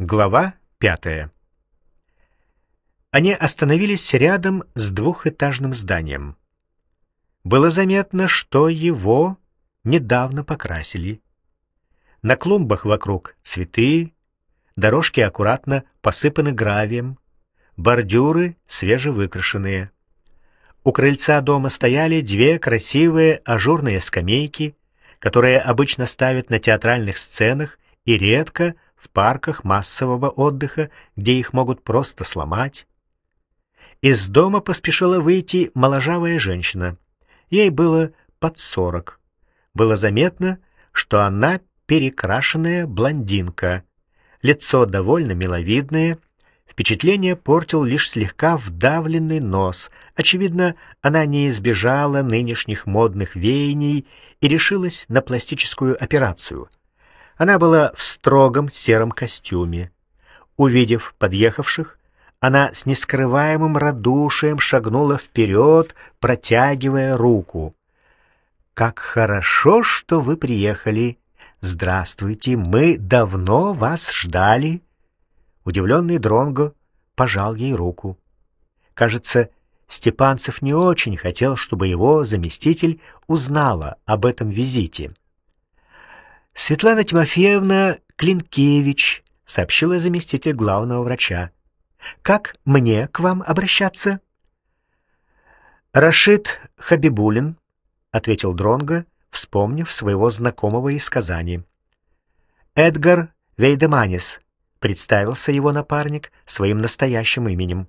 Глава пятая. Они остановились рядом с двухэтажным зданием. Было заметно, что его недавно покрасили. На клумбах вокруг цветы, дорожки аккуратно посыпаны гравием, бордюры свежевыкрашенные. У крыльца дома стояли две красивые ажурные скамейки, которые обычно ставят на театральных сценах и редко в парках массового отдыха, где их могут просто сломать. Из дома поспешила выйти моложавая женщина. Ей было под сорок. Было заметно, что она перекрашенная блондинка. Лицо довольно миловидное, Впечатление портил лишь слегка вдавленный нос. Очевидно, она не избежала нынешних модных веяний и решилась на пластическую операцию — она была в строгом сером костюме. Увидев подъехавших, она с нескрываемым радушием шагнула вперед, протягивая руку. «Как хорошо, что вы приехали! Здравствуйте, мы давно вас ждали!» Удивленный Дронго пожал ей руку. Кажется, Степанцев не очень хотел, чтобы его заместитель узнала об этом визите. Светлана Тимофеевна Клинкевич, сообщила заместитель главного врача. Как мне к вам обращаться? Рашид Хабибулин, ответил Дронга, вспомнив своего знакомого из Казани. Эдгар Вейдеманис, представился его напарник своим настоящим именем.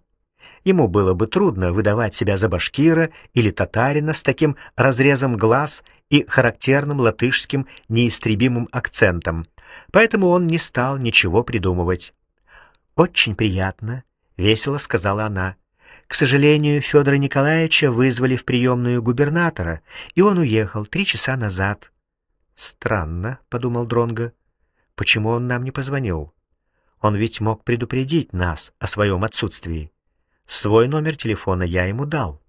Ему было бы трудно выдавать себя за башкира или татарина с таким разрезом глаз и характерным латышским неистребимым акцентом, поэтому он не стал ничего придумывать. «Очень приятно», — весело сказала она. «К сожалению, Федора Николаевича вызвали в приемную губернатора, и он уехал три часа назад». «Странно», — подумал Дронго. «Почему он нам не позвонил? Он ведь мог предупредить нас о своем отсутствии». Свой номер телефона я ему дал.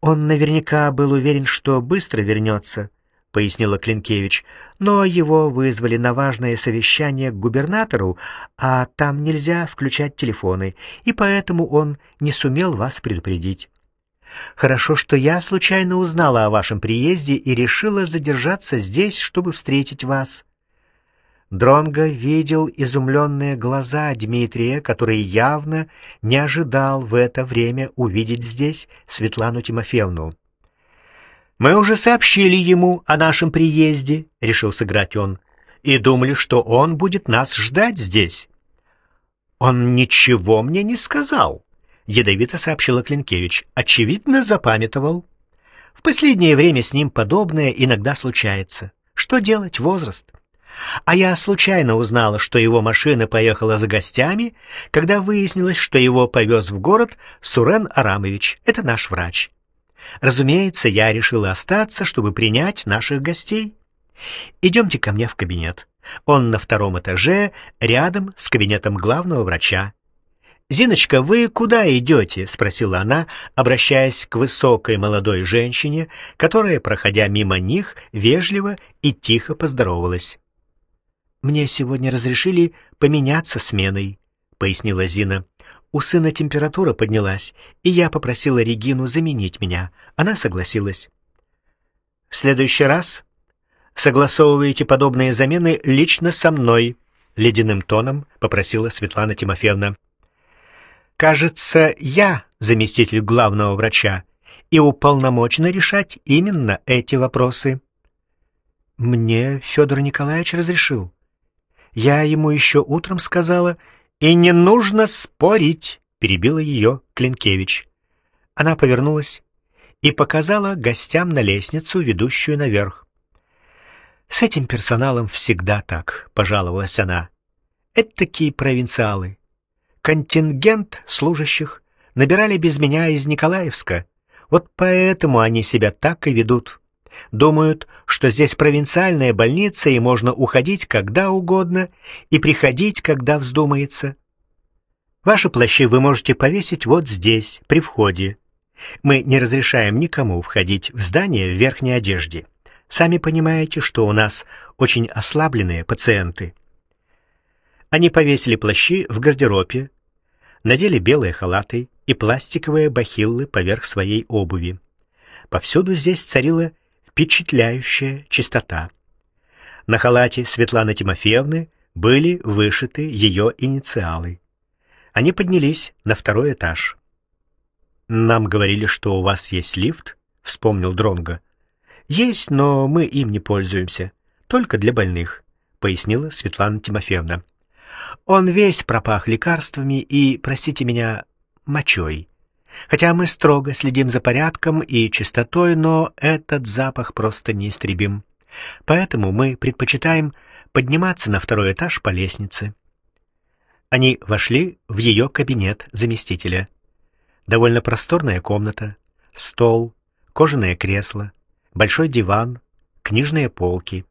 Он наверняка был уверен, что быстро вернется, пояснила Клинкевич, но его вызвали на важное совещание к губернатору, а там нельзя включать телефоны, и поэтому он не сумел вас предупредить. Хорошо, что я случайно узнала о вашем приезде и решила задержаться здесь, чтобы встретить вас. Дронго видел изумленные глаза Дмитрия, который явно не ожидал в это время увидеть здесь Светлану Тимофеевну. «Мы уже сообщили ему о нашем приезде», — решил сыграть он, «и думали, что он будет нас ждать здесь». «Он ничего мне не сказал», — ядовито сообщила Клинкевич. «Очевидно, запамятовал. В последнее время с ним подобное иногда случается. Что делать, возраст?» А я случайно узнала, что его машина поехала за гостями, когда выяснилось, что его повез в город Сурен Арамович. Это наш врач. Разумеется, я решила остаться, чтобы принять наших гостей. Идемте ко мне в кабинет. Он на втором этаже, рядом с кабинетом главного врача. «Зиночка, вы куда идете?» — спросила она, обращаясь к высокой молодой женщине, которая, проходя мимо них, вежливо и тихо поздоровалась. Мне сегодня разрешили поменяться сменой, пояснила Зина. У сына температура поднялась, и я попросила Регину заменить меня. Она согласилась. В следующий раз согласовывайте подобные замены лично со мной, ледяным тоном попросила Светлана Тимофеевна. Кажется, я заместитель главного врача и уполномочена решать именно эти вопросы. Мне Федор Николаевич разрешил. Я ему еще утром сказала, и не нужно спорить, перебила ее Клинкевич. Она повернулась и показала гостям на лестницу, ведущую наверх. С этим персоналом всегда так, пожаловалась она. Это такие провинциалы. Контингент служащих набирали без меня из Николаевска. Вот поэтому они себя так и ведут. Думают, что здесь провинциальная больница и можно уходить когда угодно и приходить, когда вздумается. Ваши плащи вы можете повесить вот здесь, при входе. Мы не разрешаем никому входить в здание в верхней одежде. Сами понимаете, что у нас очень ослабленные пациенты. Они повесили плащи в гардеробе, надели белые халаты и пластиковые бахиллы поверх своей обуви. Повсюду здесь царила впечатляющая чистота. На халате Светланы Тимофеевны были вышиты ее инициалы. Они поднялись на второй этаж. Нам говорили, что у вас есть лифт, вспомнил Дронга. Есть, но мы им не пользуемся, только для больных, пояснила Светлана Тимофеевна. Он весь пропах лекарствами и, простите меня, мочой. Хотя мы строго следим за порядком и чистотой, но этот запах просто неистребим. Поэтому мы предпочитаем подниматься на второй этаж по лестнице. Они вошли в ее кабинет заместителя. Довольно просторная комната, стол, кожаное кресло, большой диван, книжные полки.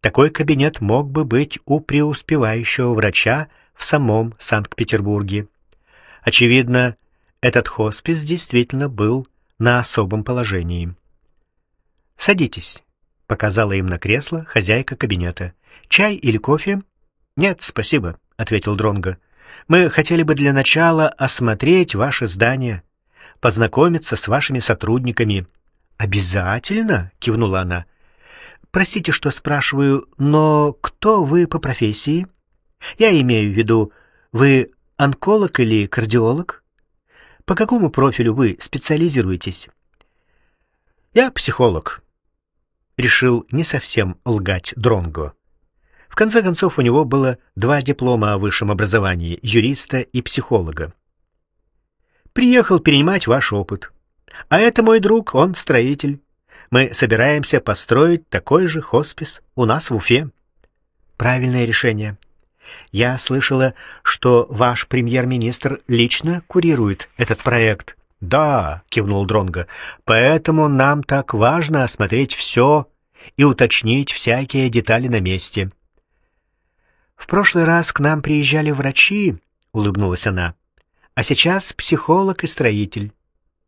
Такой кабинет мог бы быть у преуспевающего врача в самом Санкт-Петербурге. Очевидно, этот хоспис действительно был на особом положении. «Садитесь», — показала им на кресло хозяйка кабинета. «Чай или кофе?» «Нет, спасибо», — ответил Дронго. «Мы хотели бы для начала осмотреть ваше здание, познакомиться с вашими сотрудниками». «Обязательно?» — кивнула она. «Простите, что спрашиваю, но кто вы по профессии?» «Я имею в виду, вы онколог или кардиолог?» По какому профилю вы специализируетесь? Я психолог. Решил не совсем лгать Дронго. В конце концов, у него было два диплома о высшем образовании юриста и психолога. Приехал перенимать ваш опыт. А это мой друг, он строитель. Мы собираемся построить такой же хоспис у нас в Уфе. Правильное решение. Я слышала, что ваш премьер-министр лично курирует этот проект. Да, кивнул Дронга. Поэтому нам так важно осмотреть все и уточнить всякие детали на месте. В прошлый раз к нам приезжали врачи, улыбнулась она. А сейчас психолог и строитель.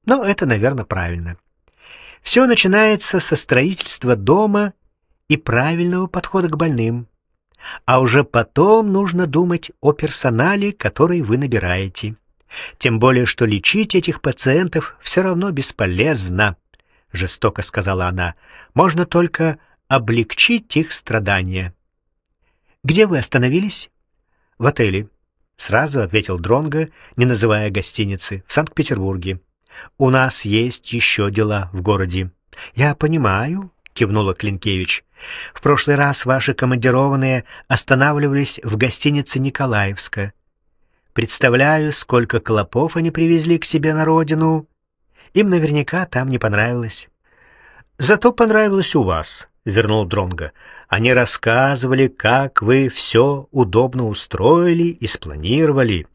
Но это, наверное, правильно. Все начинается со строительства дома и правильного подхода к больным а уже потом нужно думать о персонале, который вы набираете. Тем более, что лечить этих пациентов все равно бесполезно, жестоко сказала она. Можно только облегчить их страдания. Где вы остановились? В отеле, сразу ответил Дронга, не называя гостиницы, в Санкт-Петербурге. У нас есть еще дела в городе. Я понимаю, кивнула Клинкевич. В прошлый раз ваши командированные останавливались в гостинице Николаевска. Представляю, сколько клопов они привезли к себе на родину. Им наверняка там не понравилось. Зато понравилось у вас, вернул Дронга. Они рассказывали, как вы все удобно устроили и спланировали.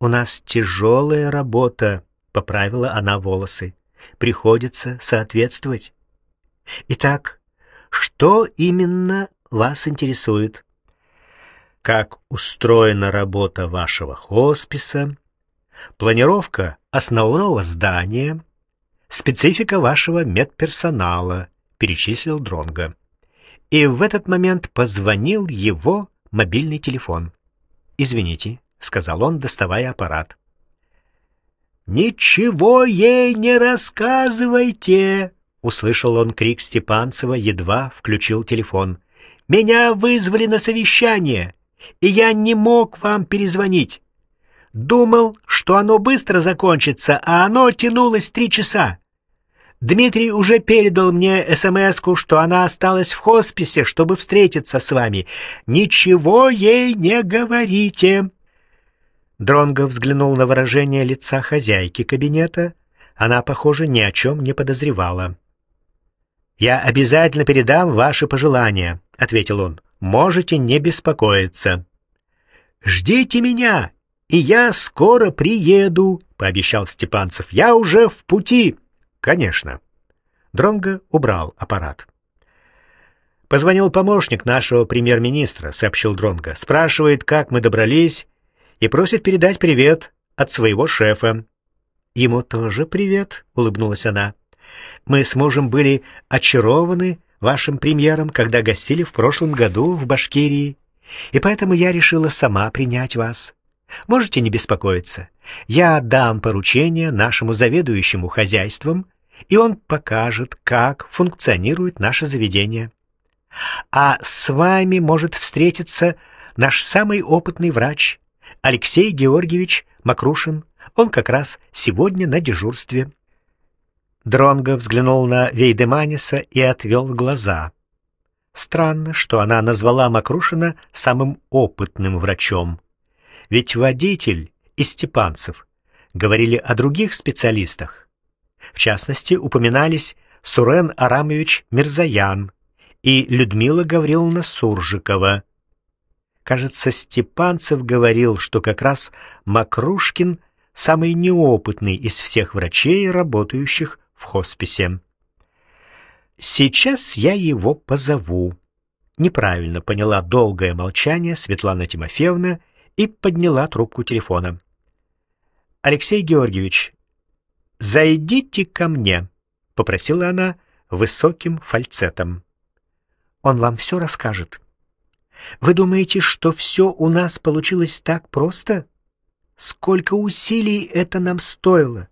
У нас тяжелая работа, поправила она волосы. Приходится соответствовать. Итак, что именно вас интересует? Как устроена работа вашего хосписа? Планировка основного здания? Специфика вашего медперсонала? Перечислил Дронга. И в этот момент позвонил его мобильный телефон. «Извините», — сказал он, доставая аппарат. «Ничего ей не рассказывайте!» Услышал он крик Степанцева, едва включил телефон. «Меня вызвали на совещание, и я не мог вам перезвонить. Думал, что оно быстро закончится, а оно тянулось три часа. Дмитрий уже передал мне СМСку, что она осталась в хосписе, чтобы встретиться с вами. Ничего ей не говорите. Дронго взглянул на выражение лица хозяйки кабинета. Она, похоже, ни о чем не подозревала. Я обязательно передам ваши пожелания, ответил он. Можете не беспокоиться. Ждите меня, и я скоро приеду, пообещал Степанцев. Я уже в пути. Конечно. Дронго убрал аппарат. Позвонил помощник нашего премьер-министра, сообщил Дронго. Спрашивает, как мы добрались, и просит передать привет от своего шефа. Ему тоже привет, улыбнулась она. Мы с мужем были очарованы вашим премьером, когда гостили в прошлом году в Башкирии, И поэтому я решила сама принять вас. Можете не беспокоиться. Я дам поручение нашему заведующему хозяйством, и он покажет, как функционирует наше заведение. А с вами может встретиться наш самый опытный врач Алексей Георгиевич Макрушин. Он как раз сегодня на дежурстве. Дронго взглянул на Вейдеманиса и отвел глаза. Странно, что она назвала Макрушина самым опытным врачом. Ведь водитель и Степанцев говорили о других специалистах. В частности, упоминались Сурен Арамович Мирзаян и Людмила Гавриловна Суржикова. Кажется, Степанцев говорил, что как раз Макрушкин самый неопытный из всех врачей, работающих в хосписе. Сейчас я его позову. Неправильно поняла долгое молчание Светлана Тимофеевна и подняла трубку телефона. Алексей Георгиевич, зайдите ко мне, попросила она высоким фальцетом. Он вам все расскажет. Вы думаете, что все у нас получилось так просто? Сколько усилий это нам стоило?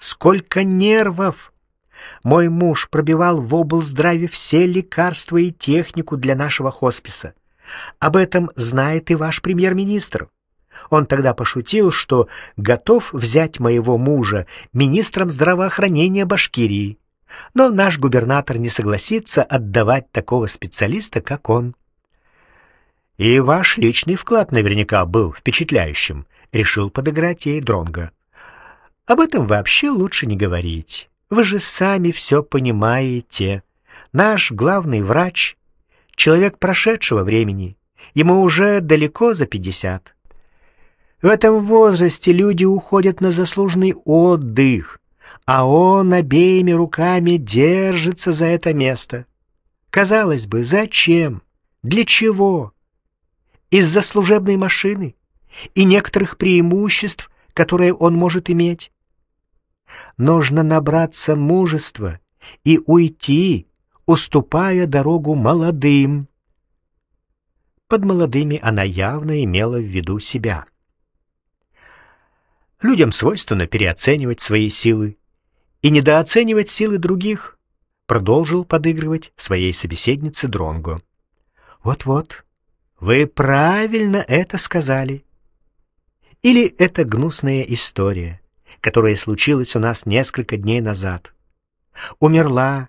Сколько нервов! Мой муж пробивал в облздраве все лекарства и технику для нашего хосписа. Об этом знает и ваш премьер-министр. Он тогда пошутил, что готов взять моего мужа министром здравоохранения Башкирии. Но наш губернатор не согласится отдавать такого специалиста, как он. И ваш личный вклад наверняка был впечатляющим, решил подыграть ей Дронга. Об этом вообще лучше не говорить. Вы же сами все понимаете. Наш главный врач — человек прошедшего времени. Ему уже далеко за пятьдесят. В этом возрасте люди уходят на заслуженный отдых, а он обеими руками держится за это место. Казалось бы, зачем? Для чего? Из-за служебной машины и некоторых преимуществ, которые он может иметь. Нужно набраться мужества и уйти, уступая дорогу молодым. Под молодыми она явно имела в виду себя. Людям свойственно переоценивать свои силы и недооценивать силы других, продолжил подыгрывать своей собеседнице Дронго. Вот-вот, вы правильно это сказали. Или это гнусная история? которое случилось у нас несколько дней назад. Умерла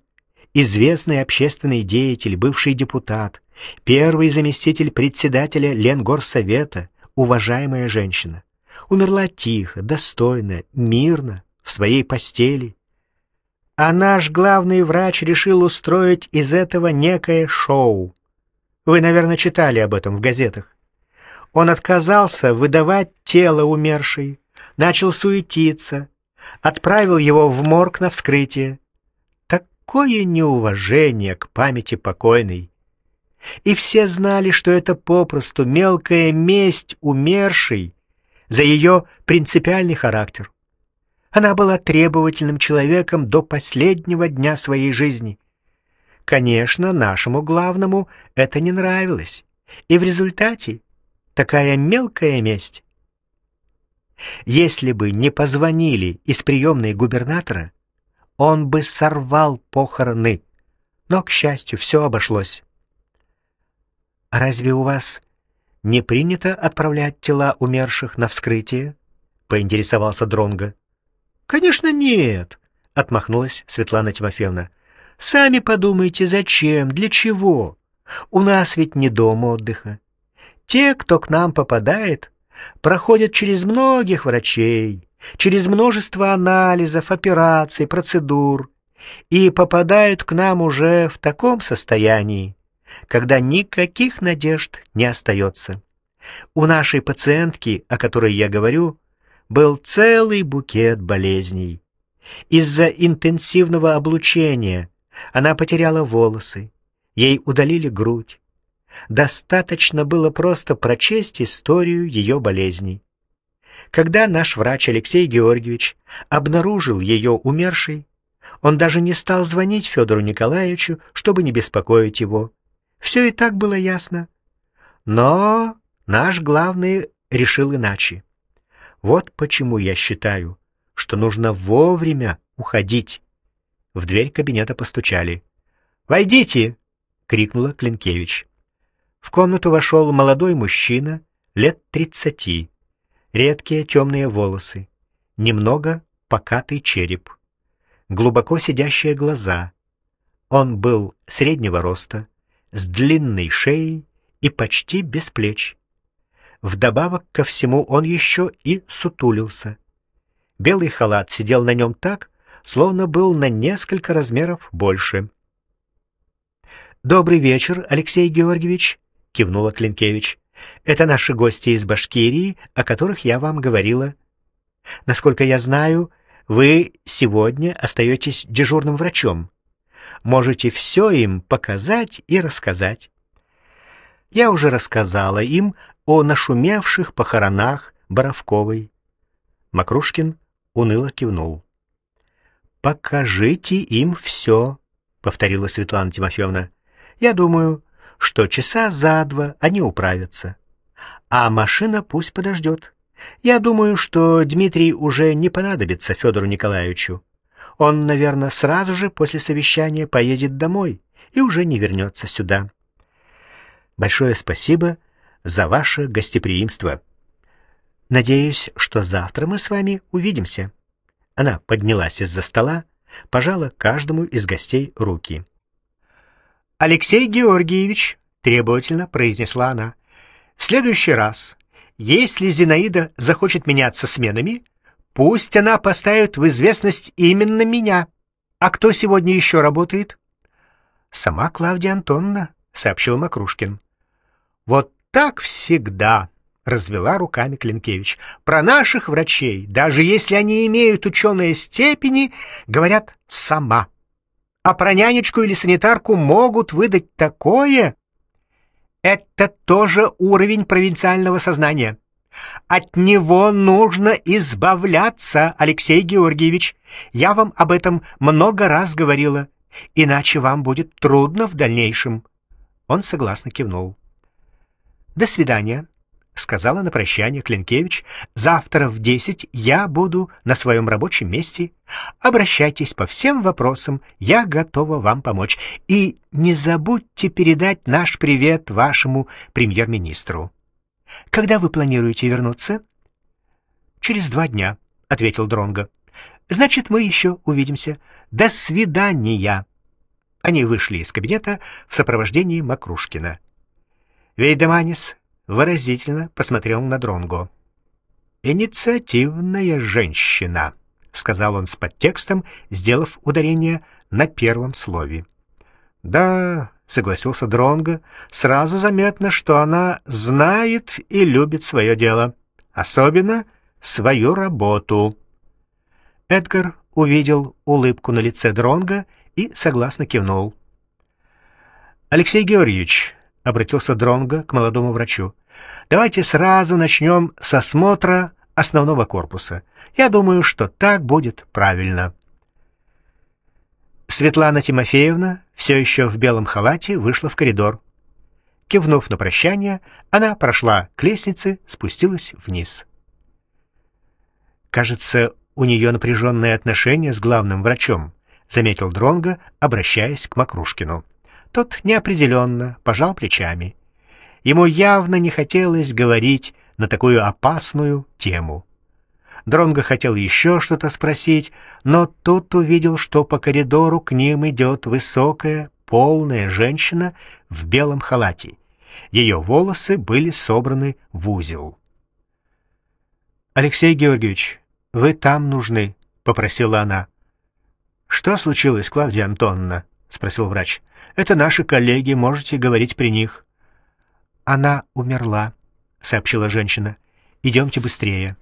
известный общественный деятель, бывший депутат, первый заместитель председателя Ленгорсовета, уважаемая женщина. Умерла тихо, достойно, мирно, в своей постели. А наш главный врач решил устроить из этого некое шоу. Вы, наверное, читали об этом в газетах. Он отказался выдавать тело умершей, начал суетиться, отправил его в морг на вскрытие. Такое неуважение к памяти покойной. И все знали, что это попросту мелкая месть умершей за ее принципиальный характер. Она была требовательным человеком до последнего дня своей жизни. Конечно, нашему главному это не нравилось, и в результате такая мелкая месть если бы не позвонили из приемной губернатора, он бы сорвал похороны. Но, к счастью, все обошлось. «А разве у вас не принято отправлять тела умерших на вскрытие?» — поинтересовался Дронга. «Конечно нет», — отмахнулась Светлана Тимофеевна. «Сами подумайте, зачем, для чего? У нас ведь не дом отдыха. Те, кто к нам попадает, проходят через многих врачей, через множество анализов, операций, процедур и попадают к нам уже в таком состоянии, когда никаких надежд не остается. У нашей пациентки, о которой я говорю, был целый букет болезней. Из-за интенсивного облучения она потеряла волосы, ей удалили грудь, Достаточно было просто прочесть историю ее болезней. Когда наш врач Алексей Георгиевич обнаружил ее умершей, он даже не стал звонить Федору Николаевичу, чтобы не беспокоить его. Все и так было ясно. Но наш главный решил иначе. Вот почему я считаю, что нужно вовремя уходить. В дверь кабинета постучали. «Войдите!» — крикнула Клинкевич. В комнату вошел молодой мужчина, лет тридцати. Редкие темные волосы, немного покатый череп, глубоко сидящие глаза. Он был среднего роста, с длинной шеей и почти без плеч. Вдобавок ко всему он еще и сутулился. Белый халат сидел на нем так, словно был на несколько размеров больше. «Добрый вечер, Алексей Георгиевич», — кивнула Клинкевич. «Это наши гости из Башкирии, о которых я вам говорила. Насколько я знаю, вы сегодня остаетесь дежурным врачом. Можете все им показать и рассказать. Я уже рассказала им о нашумевших похоронах Боровковой. Макрушкин уныло кивнул. «Покажите им все», — повторила Светлана Тимофеевна. «Я думаю, что часа за два они управятся. А машина пусть подождет. Я думаю, что Дмитрий уже не понадобится Федору Николаевичу. Он, наверное, сразу же после совещания поедет домой и уже не вернется сюда. Большое спасибо за ваше гостеприимство. Надеюсь, что завтра мы с вами увидимся. Она поднялась из-за стола, пожала каждому из гостей руки. Алексей Георгиевич требовательно произнесла она: "В следующий раз если Зинаида захочет меняться сменами, пусть она поставит в известность именно меня. А кто сегодня еще работает? Сама Клавдия Антоновна, сообщил Макрушкин. Вот так всегда, развела руками Клинкевич. Про наших врачей, даже если они имеют ученые степени, говорят сама. А про нянечку или санитарку могут выдать такое, это тоже уровень провинциального сознания. От него нужно избавляться, Алексей Георгиевич. Я вам об этом много раз говорила, иначе вам будет трудно в дальнейшем. Он согласно кивнул. До свидания сказала на прощание Клинкевич. Завтра в десять я буду на своем рабочем месте. Обращайтесь по всем вопросам, я готова вам помочь. И не забудьте передать наш привет вашему премьер-министру. Когда вы планируете вернуться? Через два дня, ответил Дронго. Значит, мы еще увидимся. До свидания. Они вышли из кабинета в сопровождении Макрушкина. Вейдеманис выразительно посмотрел на Дронго. «Инициативная женщина», — сказал он с подтекстом, сделав ударение на первом слове. «Да», — согласился Дронго, — «сразу заметно, что она знает и любит свое дело, особенно свою работу». Эдгар увидел улыбку на лице Дронга и согласно кивнул. «Алексей Георгиевич», — обратился Дронго к молодому врачу, Давайте сразу начнем с осмотра основного корпуса. Я думаю, что так будет правильно. Светлана Тимофеевна, все еще в белом халате, вышла в коридор. Кивнув на прощание, она прошла к лестнице, спустилась вниз. Кажется, у нее напряженные отношения с главным врачом, заметил Дронга, обращаясь к Макрушкину. Тот неопределенно пожал плечами. Ему явно не хотелось говорить на такую опасную тему. Дронго хотел еще что-то спросить, но тут увидел, что по коридору к ним идет высокая, полная женщина в белом халате. Ее волосы были собраны в узел. «Алексей Георгиевич, вы там нужны», — попросила она. «Что случилось, Клавдия Антоновна?» — спросил врач. «Это наши коллеги, можете говорить при них». Она умерла, сообщила женщина. Идемте быстрее.